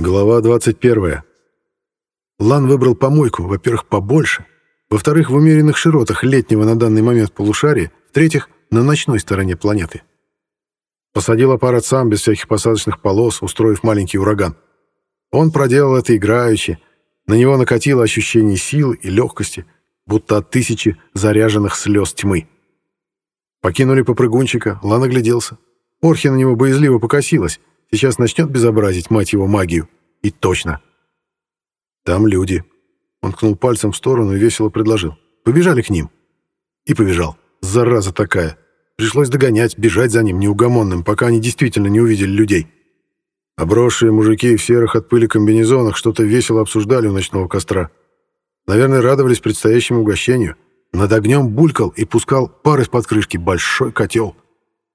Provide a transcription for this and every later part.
Глава 21. Лан выбрал помойку, во-первых, побольше, во-вторых, в умеренных широтах летнего на данный момент полушария, в-третьих, на ночной стороне планеты. Посадил аппарат сам, без всяких посадочных полос, устроив маленький ураган. Он проделал это играюще, на него накатило ощущение силы и легкости, будто от тысячи заряженных слез тьмы. Покинули попрыгунчика, Лан огляделся. Орхи на него боязливо покосилась, Сейчас начнет безобразить, мать его, магию. И точно. Там люди. Он ткнул пальцем в сторону и весело предложил. Побежали к ним. И побежал. Зараза такая. Пришлось догонять, бежать за ним неугомонным, пока они действительно не увидели людей. Обросшие мужики в серых от пыли комбинезонах что-то весело обсуждали у ночного костра. Наверное, радовались предстоящему угощению. Над огнем булькал и пускал пар из-под крышки большой котел.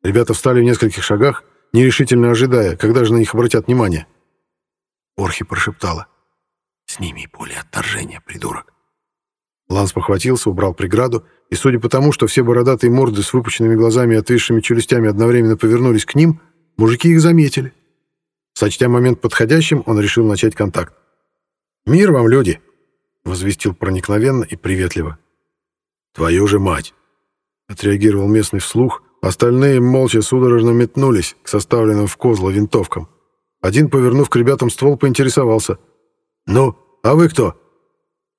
Ребята встали в нескольких шагах, нерешительно ожидая, когда же на них обратят внимание. Орхи прошептала. «Сними поле отторжения, придурок». Ланс похватился, убрал преграду, и, судя по тому, что все бородатые морды с выпученными глазами и отвисшими челюстями одновременно повернулись к ним, мужики их заметили. Сочтя момент подходящим, он решил начать контакт. «Мир вам, люди!» — возвестил проникновенно и приветливо. «Твою же мать!» — отреагировал местный вслух, Остальные молча судорожно метнулись к составленным в козла винтовкам. Один, повернув к ребятам ствол, поинтересовался. «Ну, а вы кто?»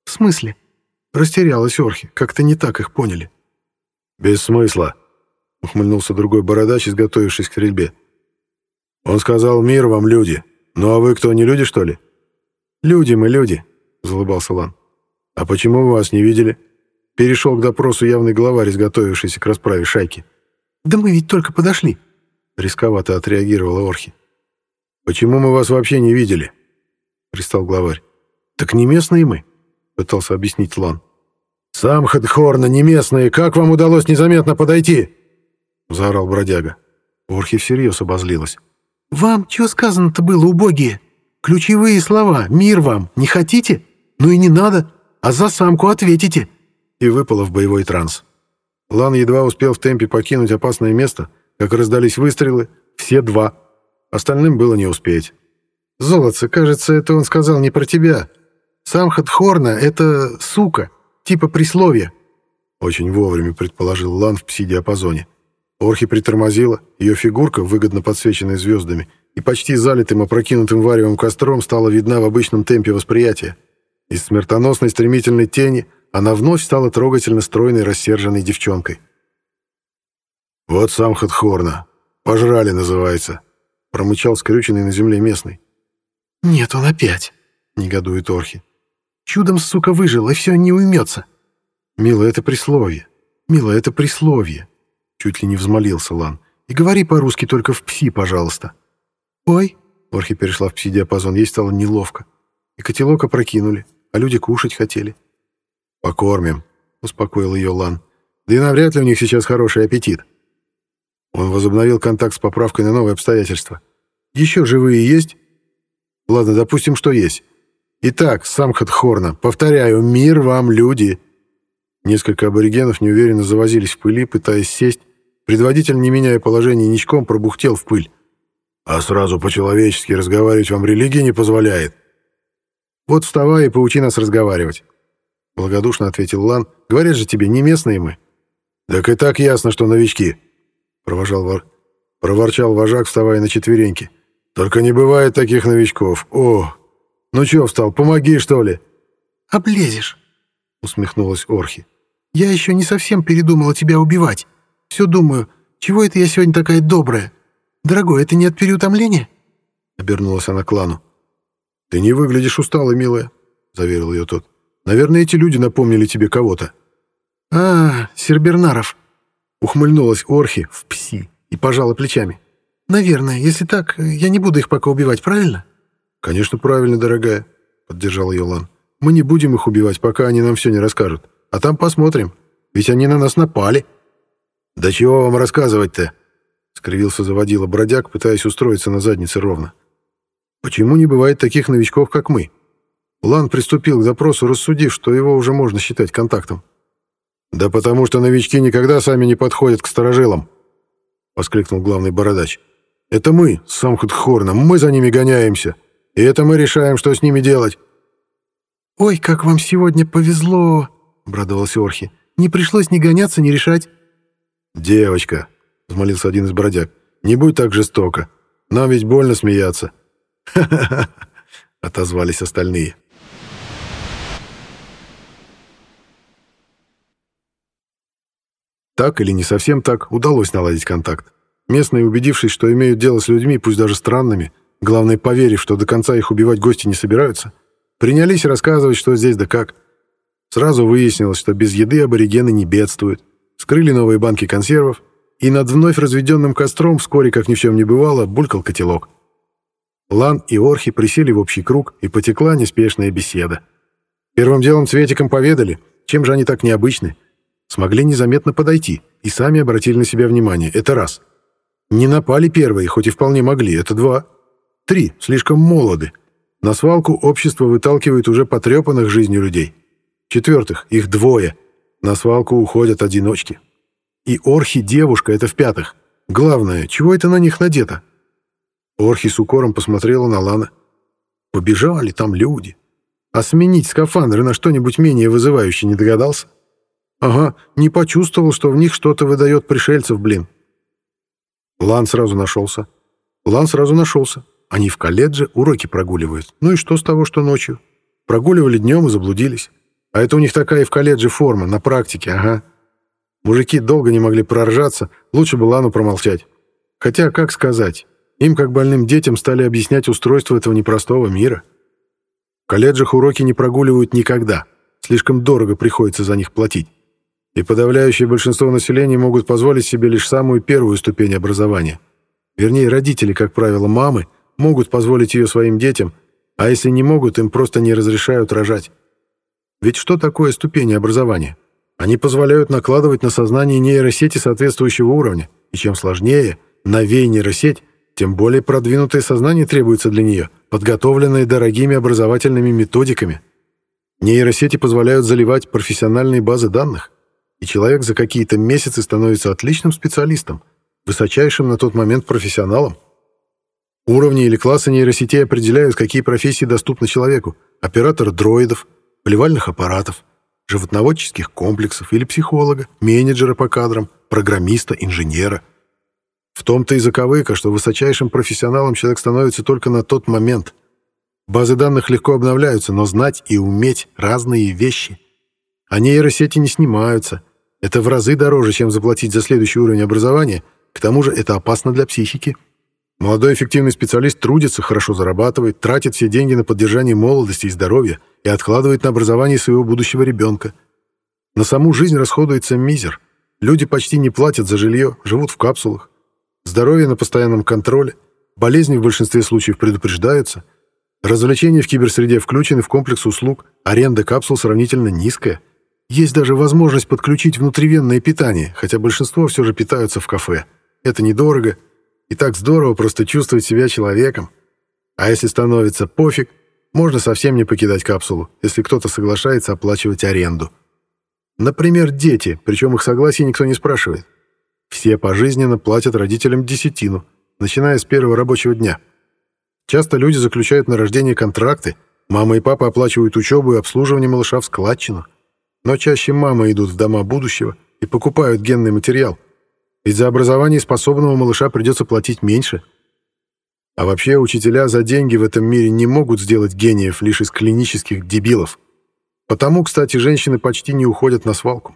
«В смысле?» Растерялась Орхи, как-то не так их поняли. «Без смысла», — ухмыльнулся другой бородач, изготовившись к стрельбе. «Он сказал, мир вам, люди. Ну а вы кто, не люди, что ли?» «Люди мы, люди», — залыбался Лан. «А почему вы вас не видели?» Перешел к допросу явный главарь, изготовившийся к расправе шайки. «Да мы ведь только подошли», — рисковато отреагировала Орхи. «Почему мы вас вообще не видели?» — пристал главарь. «Так не местные мы», — пытался объяснить Лан. «Сам Хедхорна, не местные, как вам удалось незаметно подойти?» — заорал бродяга. Орхи всерьез обозлилась. «Вам что сказано-то было, убогие? Ключевые слова «мир вам» не хотите? Ну и не надо, а за самку ответите». И выпала в боевой транс. Лан едва успел в темпе покинуть опасное место, как раздались выстрелы, все два. Остальным было не успеть. «Золотце, кажется, это он сказал не про тебя. Сам Хатхорна — это сука, типа присловия». Очень вовремя предположил Лан в пси-диапазоне. Орхи притормозила, ее фигурка, выгодно подсвеченная звездами, и почти залитым опрокинутым варевым костром стала видна в обычном темпе восприятия. Из смертоносной стремительной тени она вновь стала трогательно стройной, рассерженной девчонкой. «Вот сам Хатхорна. Пожрали, называется», — промычал скрюченный на земле местный. «Нет, он опять», — негодует Орхи. «Чудом, сука, выжил, и все не уймется». «Мила, это присловие. Мила, это присловие», — чуть ли не взмолился Лан. «И говори по-русски только в пси, пожалуйста». «Ой», — Орхи перешла в пси-диапазон, ей стало неловко. И котелок опрокинули, а люди кушать хотели. «Покормим», — успокоил ее Лан. «Да и навряд ли у них сейчас хороший аппетит». Он возобновил контакт с поправкой на новые обстоятельства. «Еще живые есть?» «Ладно, допустим, что есть. Итак, сам Хатхорна, повторяю, мир вам, люди!» Несколько аборигенов неуверенно завозились в пыли, пытаясь сесть. Предводитель, не меняя положение ничком, пробухтел в пыль. «А сразу по-человечески разговаривать вам религия не позволяет». «Вот вставай и поучи нас разговаривать». — благодушно ответил Лан. «Говорят же тебе, не местные мы». «Так и так ясно, что новички», — провожал вор... проворчал вожак, вставая на четвереньки. «Только не бывает таких новичков. О, ну чё встал, помоги, что ли?» «Облезешь», — усмехнулась Орхи. «Я еще не совсем передумала тебя убивать. Все думаю, чего это я сегодня такая добрая? Дорогой, это не от переутомления?» Обернулась она к Лану. «Ты не выглядишь усталой, милая», — заверил ее тот. Наверное, эти люди напомнили тебе кого-то». «А, Сербернаров», — ухмыльнулась Орхи в пси и пожала плечами. «Наверное, если так, я не буду их пока убивать, правильно?» «Конечно, правильно, дорогая», — поддержал ее Лан. «Мы не будем их убивать, пока они нам все не расскажут. А там посмотрим, ведь они на нас напали». «Да чего вам рассказывать-то?» — скривился заводила бродяг, пытаясь устроиться на заднице ровно. «Почему не бывает таких новичков, как мы?» Лан приступил к допросу, рассудив, что его уже можно считать контактом. «Да потому что новички никогда сами не подходят к сторожилам», — воскликнул главный бородач. «Это мы, с Самхудхорном, мы за ними гоняемся. И это мы решаем, что с ними делать». «Ой, как вам сегодня повезло!» — обрадовался Орхи. «Не пришлось ни гоняться, ни решать». «Девочка», — взмолился один из бродяг, — «не будь так жестоко. Нам ведь больно смеяться». «Ха-ха-ха», — отозвались остальные. Так или не совсем так, удалось наладить контакт. Местные, убедившись, что имеют дело с людьми, пусть даже странными, главное, поверив, что до конца их убивать гости не собираются, принялись рассказывать, что здесь да как. Сразу выяснилось, что без еды аборигены не бедствуют. Скрыли новые банки консервов, и над вновь разведенным костром вскоре, как ни в чем не бывало, булькал котелок. Лан и Орхи присели в общий круг, и потекла неспешная беседа. Первым делом Цветикам поведали, чем же они так необычны, Смогли незаметно подойти и сами обратили на себя внимание. Это раз. Не напали первые, хоть и вполне могли. Это два. Три. Слишком молоды. На свалку общество выталкивает уже потрепанных жизнью людей. В-четвертых, их двое. На свалку уходят одиночки. И Орхи девушка, это в-пятых. Главное, чего это на них надето? Орхи с укором посмотрела на Лана. Побежали там люди. А сменить скафандры на что-нибудь менее вызывающее не догадался? Ага, не почувствовал, что в них что-то выдает пришельцев, блин. Лан сразу нашелся. Лан сразу нашелся. Они в колледже уроки прогуливают. Ну и что с того, что ночью? Прогуливали днем и заблудились. А это у них такая в колледже форма, на практике, ага. Мужики долго не могли проржаться, лучше бы Лану промолчать. Хотя, как сказать, им, как больным детям, стали объяснять устройство этого непростого мира. В колледжах уроки не прогуливают никогда. Слишком дорого приходится за них платить и подавляющее большинство населения могут позволить себе лишь самую первую ступень образования. Вернее, родители, как правило, мамы, могут позволить ее своим детям, а если не могут, им просто не разрешают рожать. Ведь что такое ступени образования? Они позволяют накладывать на сознание нейросети соответствующего уровня, и чем сложнее, новее нейросеть, тем более продвинутое сознание требуется для нее, подготовленное дорогими образовательными методиками. Нейросети позволяют заливать профессиональные базы данных, и человек за какие-то месяцы становится отличным специалистом, высочайшим на тот момент профессионалом. Уровни или классы нейросетей определяют, какие профессии доступны человеку. Оператор дроидов, поливальных аппаратов, животноводческих комплексов или психолога, менеджера по кадрам, программиста, инженера. В том-то и заковыка, что высочайшим профессионалом человек становится только на тот момент. Базы данных легко обновляются, но знать и уметь разные вещи – а нейросети не снимаются. Это в разы дороже, чем заплатить за следующий уровень образования. К тому же это опасно для психики. Молодой эффективный специалист трудится, хорошо зарабатывает, тратит все деньги на поддержание молодости и здоровья и откладывает на образование своего будущего ребенка. На саму жизнь расходуется мизер. Люди почти не платят за жилье, живут в капсулах. Здоровье на постоянном контроле. Болезни в большинстве случаев предупреждаются. Развлечения в киберсреде включены в комплекс услуг. Аренда капсул сравнительно низкая – есть даже возможность подключить внутривенное питание, хотя большинство все же питаются в кафе. Это недорого, и так здорово просто чувствовать себя человеком. А если становится пофиг, можно совсем не покидать капсулу, если кто-то соглашается оплачивать аренду. Например, дети, причем их согласия никто не спрашивает. Все пожизненно платят родителям десятину, начиная с первого рабочего дня. Часто люди заключают на рождение контракты, мама и папа оплачивают учебу и обслуживание малыша в складчину – но чаще мамы идут в дома будущего и покупают генный материал. Ведь за образование способного малыша придется платить меньше. А вообще учителя за деньги в этом мире не могут сделать гениев лишь из клинических дебилов. Потому, кстати, женщины почти не уходят на свалку.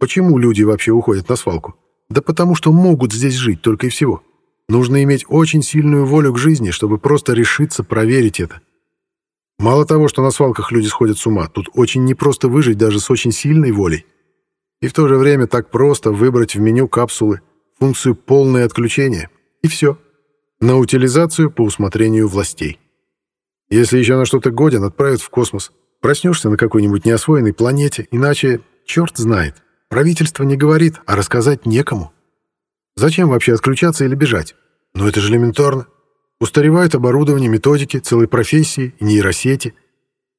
Почему люди вообще уходят на свалку? Да потому что могут здесь жить только и всего. Нужно иметь очень сильную волю к жизни, чтобы просто решиться проверить это. Мало того, что на свалках люди сходят с ума, тут очень непросто выжить даже с очень сильной волей. И в то же время так просто выбрать в меню капсулы функцию «полное отключение» и все. На утилизацию по усмотрению властей. Если еще на что-то годен, отправят в космос. Проснешься на какой-нибудь неосвоенной планете, иначе черт знает. Правительство не говорит, а рассказать некому. Зачем вообще отключаться или бежать? Ну это же элементарно. Устаревает оборудование, методики, целые профессии нейросети.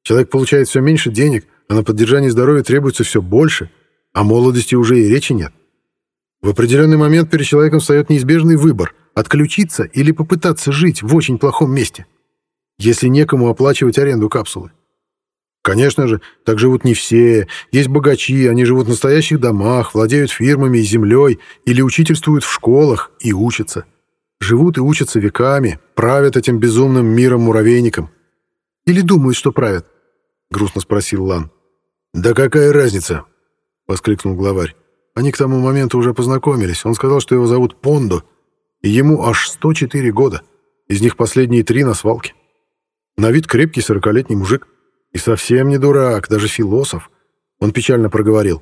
Человек получает все меньше денег, а на поддержание здоровья требуется все больше, а молодости уже и речи нет. В определенный момент перед человеком встает неизбежный выбор – отключиться или попытаться жить в очень плохом месте. если некому оплачивать аренду капсулы? Конечно же, так живут не все. Есть богачи, они живут в настоящих домах, владеют фирмами и землей, или учительствуют в школах и учатся. Живут и учатся веками, правят этим безумным миром-муравейником. Или думают, что правят? Грустно спросил Лан. «Да какая разница?» — воскликнул главарь. Они к тому моменту уже познакомились. Он сказал, что его зовут Пондо, и ему аж 104 года. Из них последние три на свалке. На вид крепкий сорокалетний мужик. И совсем не дурак, даже философ. Он печально проговорил.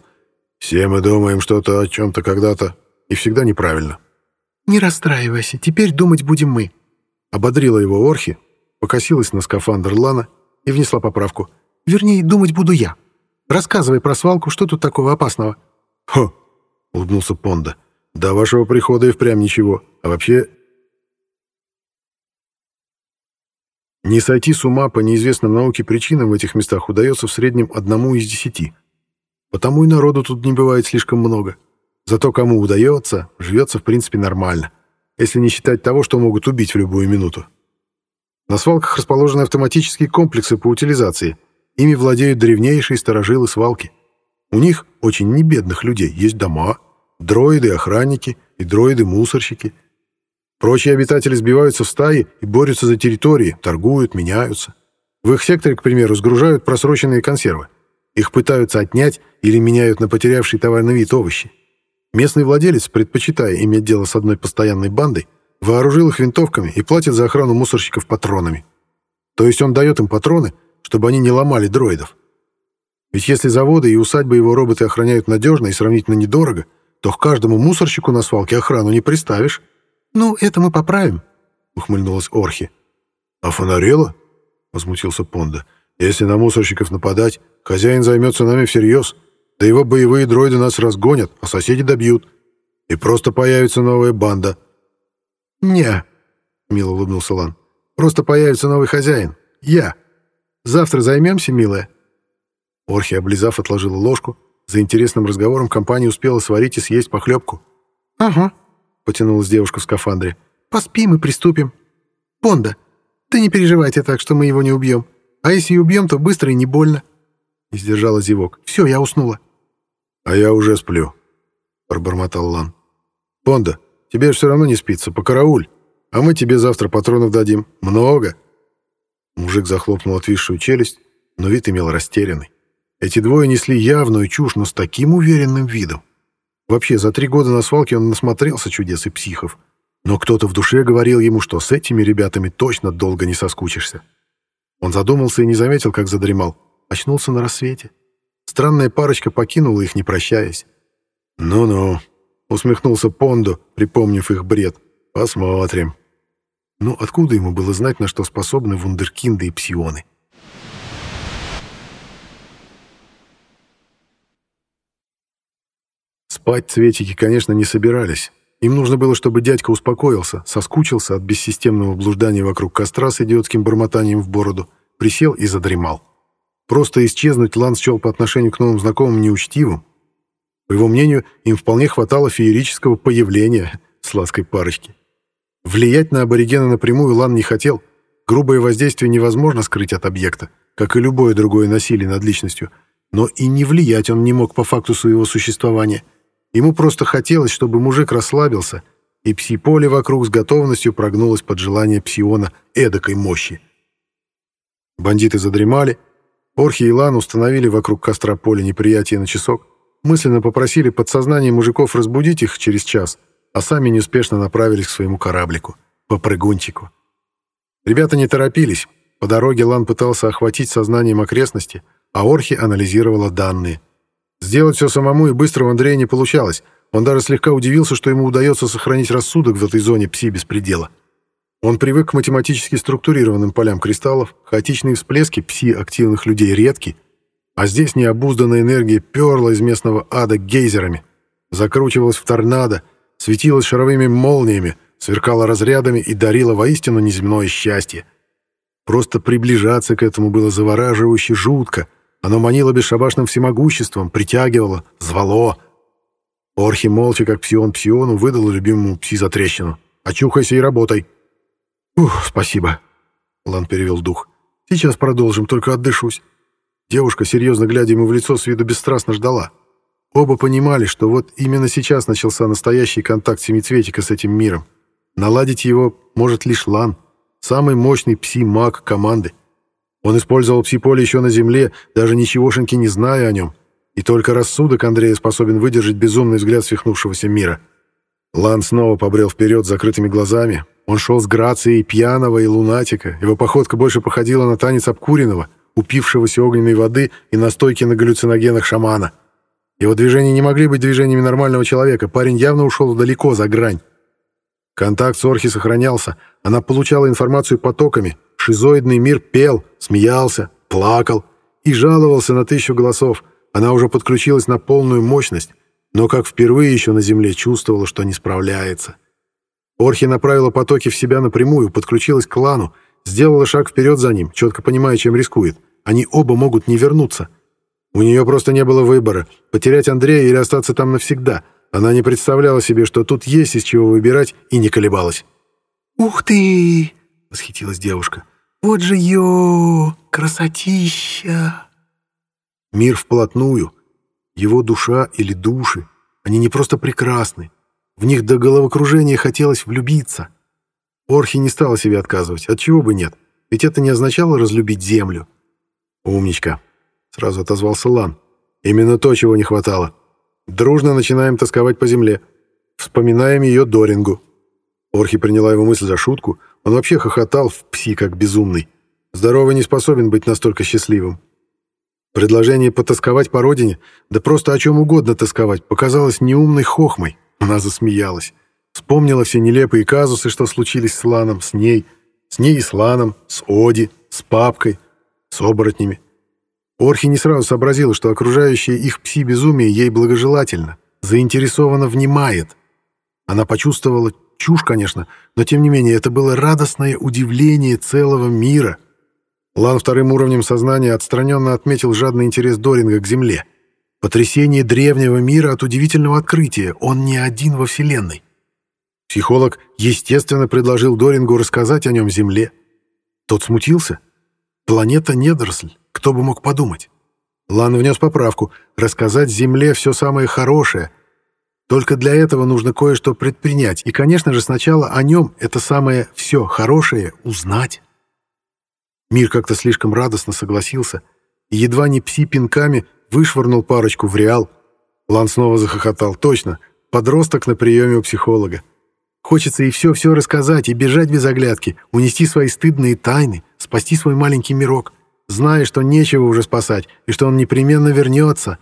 «Все мы думаем что-то о чем-то когда-то, и всегда неправильно». «Не расстраивайся, теперь думать будем мы», — ободрила его Орхи, покосилась на скафандр Лана и внесла поправку. «Вернее, думать буду я. Рассказывай про свалку, что тут такого опасного?» «Хо!» — улыбнулся Понда. «До вашего прихода и впрямь ничего. А вообще, Не сойти с ума по неизвестным науке причинам в этих местах удается в среднем одному из десяти. Потому и народу тут не бывает слишком много. Зато кому удается, живется в принципе нормально, если не считать того, что могут убить в любую минуту. На свалках расположены автоматические комплексы по утилизации. Ими владеют древнейшие сторожилы свалки. У них, очень небедных людей, есть дома, дроиды-охранники и дроиды-мусорщики – Прочие обитатели сбиваются в стаи и борются за территории, торгуют, меняются. В их секторе, к примеру, сгружают просроченные консервы. Их пытаются отнять или меняют на потерявший товарный вид овощи. Местный владелец, предпочитая иметь дело с одной постоянной бандой, вооружил их винтовками и платит за охрану мусорщиков патронами. То есть он дает им патроны, чтобы они не ломали дроидов. Ведь если заводы и усадьбы его роботы охраняют надежно и сравнительно недорого, то к каждому мусорщику на свалке охрану не приставишь. «Ну, это мы поправим», — ухмыльнулась Орхи. «А фонарело?» — возмутился Понда. «Если на мусорщиков нападать, хозяин займется нами всерьез, да его боевые дроиды нас разгонят, а соседи добьют. И просто появится новая банда». «Не», — мило улыбнулся Лан. «Просто появится новый хозяин. Я. Завтра займемся, милая?» Орхи, облизав, отложила ложку. За интересным разговором компания успела сварить и съесть похлебку. «Ага», — потянулась девушка в скафандре. «Поспим и приступим. Понда, ты не переживайте так, что мы его не убьем. А если и убьем, то быстро и не больно». Не сдержала зевок. «Все, я уснула». «А я уже сплю», — пробормотал Лан. «Понда, тебе все равно не спится, покарауль. А мы тебе завтра патронов дадим. Много». Мужик захлопнул отвисшую челюсть, но вид имел растерянный. Эти двое несли явную чушь, но с таким уверенным видом. Вообще, за три года на свалке он насмотрелся чудес и психов. Но кто-то в душе говорил ему, что с этими ребятами точно долго не соскучишься. Он задумался и не заметил, как задремал. Очнулся на рассвете. Странная парочка покинула их, не прощаясь. «Ну-ну», — усмехнулся Пондо, припомнив их бред. «Посмотрим». Ну, откуда ему было знать, на что способны вундеркинды и псионы? Спать цветики, конечно, не собирались. Им нужно было, чтобы дядька успокоился, соскучился от бессистемного блуждания вокруг костра с идиотским бормотанием в бороду, присел и задремал. Просто исчезнуть Лан счел по отношению к новым знакомым неучтивым. По его мнению, им вполне хватало феерического появления сладкой парочки. Влиять на аборигена напрямую Лан не хотел. Грубое воздействие невозможно скрыть от объекта, как и любое другое насилие над личностью. Но и не влиять он не мог по факту своего существования – Ему просто хотелось, чтобы мужик расслабился, и пси-поле вокруг с готовностью прогнулось под желание псиона эдакой мощи. Бандиты задремали. Орхи и Лан установили вокруг костра поле неприятия на часок, мысленно попросили подсознание мужиков разбудить их через час, а сами неуспешно направились к своему кораблику, по прыгунчику. Ребята не торопились. По дороге Лан пытался охватить сознанием окрестности, а Орхи анализировала данные — Сделать все самому и быстро у Андрея не получалось. Он даже слегка удивился, что ему удается сохранить рассудок в этой зоне пси-беспредела. Он привык к математически структурированным полям кристаллов, хаотичные всплески пси-активных людей редки, а здесь необузданная энергия перла из местного ада гейзерами, закручивалась в торнадо, светилась шаровыми молниями, сверкала разрядами и дарила воистину неземное счастье. Просто приближаться к этому было завораживающе жутко — оно манило бесшабашным всемогуществом, притягивало, звало. Орхи молча, как псион псиону, выдал любимому пси за трещину. «Очухайся и работай!» «Ух, спасибо!» Лан перевел дух. «Сейчас продолжим, только отдышусь». Девушка, серьезно глядя ему в лицо, с виду бесстрастно ждала. Оба понимали, что вот именно сейчас начался настоящий контакт семицветика с этим миром. Наладить его может лишь Лан, самый мощный пси-маг команды. Он использовал пси-поле еще на Земле, даже ничегошеньки не зная о нем, и только рассудок Андрея способен выдержать безумный взгляд свихнувшегося мира. Лан снова побрел вперед закрытыми глазами. Он шел с грацией пьяного и лунатика. Его походка больше походила на танец обкуренного, упившегося огненной воды и настойки на галлюциногенах шамана. Его движения не могли быть движениями нормального человека. Парень явно ушел далеко за грань. Контакт с Орхи сохранялся. Она получала информацию потоками. Шизоидный мир пел, смеялся, плакал и жаловался на тысячу голосов. Она уже подключилась на полную мощность, но как впервые еще на Земле чувствовала, что не справляется. Орхи направила потоки в себя напрямую, подключилась к клану, сделала шаг вперед за ним, четко понимая, чем рискует. Они оба могут не вернуться. У нее просто не было выбора — потерять Андрея или остаться там навсегда. Она не представляла себе, что тут есть из чего выбирать, и не колебалась. «Ух ты!» — восхитилась девушка. «Вот же ё! Красотища!» Мир вплотную, его душа или души, они не просто прекрасны. В них до головокружения хотелось влюбиться. Орхи не стала себе отказывать, отчего бы нет, ведь это не означало разлюбить землю. «Умничка!» — сразу отозвался Лан. «Именно то, чего не хватало. Дружно начинаем тосковать по земле. Вспоминаем ее Дорингу». Орхи приняла его мысль за шутку, он вообще хохотал в пси как безумный. Здоровый не способен быть настолько счастливым. Предложение потасковать по родине, да просто о чем угодно тосковать, показалось неумной хохмой. Она засмеялась. Вспомнила все нелепые казусы, что случились с Ланом, с ней, с ней и с Ланом, с Оди, с папкой, с оборотнями. Орхи не сразу сообразила, что окружающее их пси-безумие ей благожелательно, заинтересованно внимает. Она почувствовала чушь, конечно, но тем не менее это было радостное удивление целого мира — Лан вторым уровнем сознания отстраненно отметил жадный интерес Доринга к Земле. Потрясение древнего мира от удивительного открытия. Он не один во Вселенной. Психолог, естественно, предложил Дорингу рассказать о нем Земле. Тот смутился. Планета недоросль. Кто бы мог подумать? Лан внес поправку. Рассказать Земле все самое хорошее. Только для этого нужно кое-что предпринять. И, конечно же, сначала о нем это самое «все хорошее» узнать. Мир как-то слишком радостно согласился и едва не пси-пинками вышвырнул парочку в реал. Лан снова захохотал. Точно, подросток на приеме у психолога. Хочется и все-все рассказать, и бежать без оглядки, унести свои стыдные тайны, спасти свой маленький мирок, зная, что нечего уже спасать, и что он непременно вернется.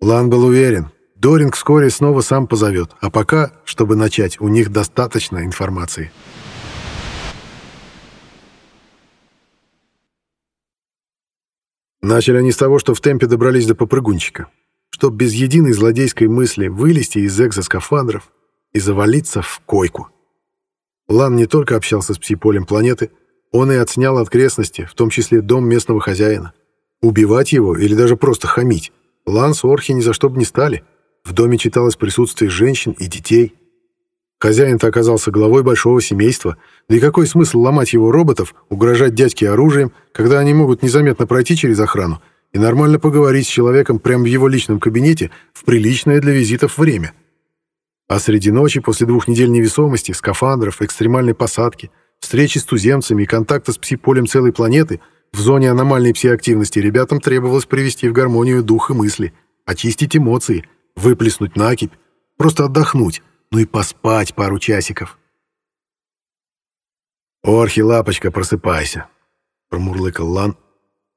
Лан был уверен, Доринг вскоре снова сам позовет, а пока, чтобы начать, у них достаточно информации. Начали они с того, что в темпе добрались до попрыгунчика, чтоб без единой злодейской мысли вылезти из экзоскафандров и завалиться в койку. Лан не только общался с псиполем планеты, он и отснял окрестности, в том числе дом местного хозяина. Убивать его или даже просто хамить Лан с Орхи ни за что бы не стали. В доме читалось присутствие женщин и детей — Хозяин-то оказался главой большого семейства, да и какой смысл ломать его роботов, угрожать дядьке оружием, когда они могут незаметно пройти через охрану и нормально поговорить с человеком прямо в его личном кабинете в приличное для визитов время. А среди ночи, после двух недель невесомости, скафандров, экстремальной посадки, встречи с туземцами и контакта с пси-полем целой планеты, в зоне аномальной пси-активности ребятам требовалось привести в гармонию дух и мысли, очистить эмоции, выплеснуть накипь, просто отдохнуть, ну и поспать пару часиков. «Орхи, лапочка, просыпайся!» — промурлыкал Лан.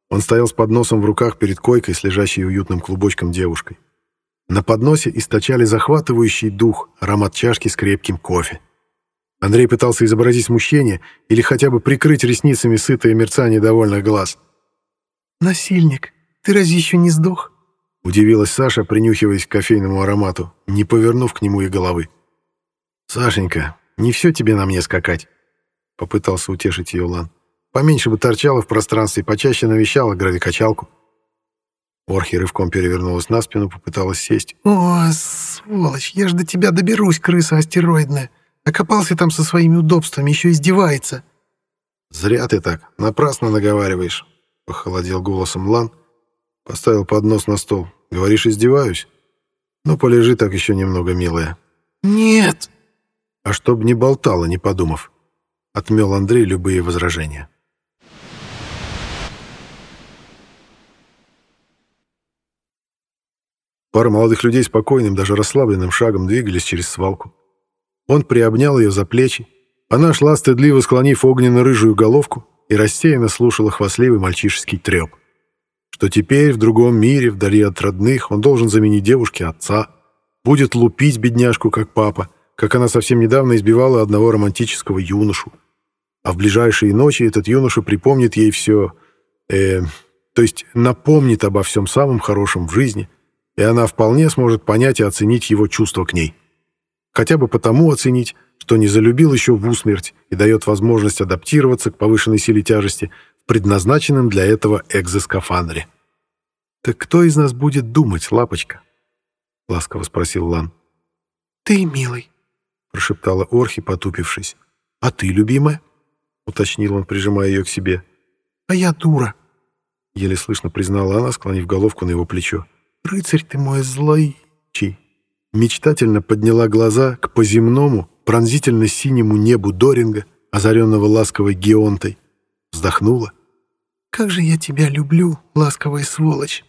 Он стоял с подносом в руках перед койкой с лежащей уютным клубочком девушкой. На подносе источали захватывающий дух аромат чашки с крепким кофе. Андрей пытался изобразить смущение или хотя бы прикрыть ресницами сытое мерцание довольных глаз. «Насильник, ты разве еще не сдох?» — удивилась Саша, принюхиваясь к кофейному аромату, не повернув к нему и головы. «Сашенька, не все тебе на мне скакать», — попытался утешить ее Лан. «Поменьше бы торчала в пространстве, почаще навещала гравикачалку». Орхи рывком перевернулась на спину, попыталась сесть. «О, сволочь, я ж до тебя доберусь, крыса астероидная. Окопался там со своими удобствами, еще издевается». «Зря ты так, напрасно наговариваешь», — похолодел голосом Лан, поставил поднос на стол. «Говоришь, издеваюсь? Ну, полежи так еще немного, милая». «Нет!» «А чтоб не болтала, не подумав», — отмел Андрей любые возражения. Пара молодых людей спокойным, даже расслабленным шагом двигались через свалку. Он приобнял ее за плечи. Она шла, стыдливо склонив огненно-рыжую головку и рассеянно слушала хвастливый мальчишеский треп. Что теперь в другом мире, вдали от родных, он должен заменить девушке отца, будет лупить бедняжку, как папа, как она совсем недавно избивала одного романтического юношу. А в ближайшие ночи этот юноша припомнит ей все... Э, то есть напомнит обо всем самом хорошем в жизни — и она вполне сможет понять и оценить его чувства к ней. Хотя бы потому оценить, что не залюбил еще в усмерть и дает возможность адаптироваться к повышенной силе тяжести в предназначенном для этого экзоскафандре. «Так кто из нас будет думать, лапочка?» — ласково спросил Лан. «Ты, милый», — прошептала Орхи, потупившись. «А ты, любимая?» — уточнил он, прижимая ее к себе. «А я дура», — еле слышно признала она, склонив головку на его плечо. «Рыцарь ты мой злой!» Мечтательно подняла глаза к поземному, пронзительно-синему небу Доринга, озаренного ласковой геонтой. Вздохнула. «Как же я тебя люблю, ласковая сволочь!»